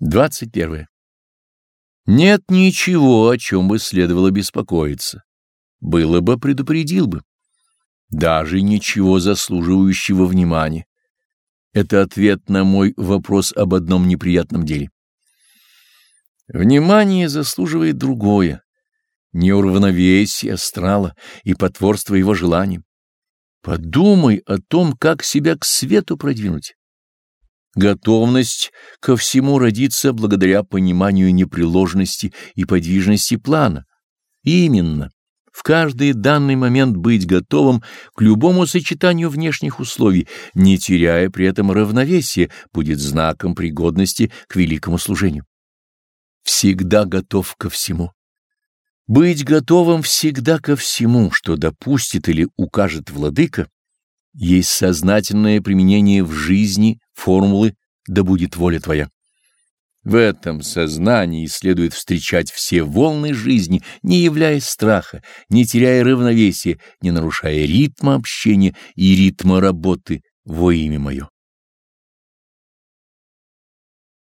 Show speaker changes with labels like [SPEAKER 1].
[SPEAKER 1] 21. Нет ничего, о чем бы следовало беспокоиться. Было бы, предупредил бы. Даже ничего заслуживающего внимания. Это ответ на мой вопрос об одном неприятном деле. Внимание заслуживает другое, неуравновесие астрала и потворство его желаниям. Подумай о том, как себя к свету продвинуть. Готовность ко всему родится благодаря пониманию непреложности и подвижности плана. Именно в каждый данный момент быть готовым к любому сочетанию внешних условий, не теряя при этом равновесия, будет знаком пригодности к великому служению. Всегда готов ко всему. Быть готовым всегда ко всему, что допустит или укажет владыка, есть сознательное применение в жизни формулы «да будет воля твоя». В этом сознании следует встречать все волны жизни, не являясь страха, не теряя равновесия, не нарушая ритма общения и ритма работы во имя мое.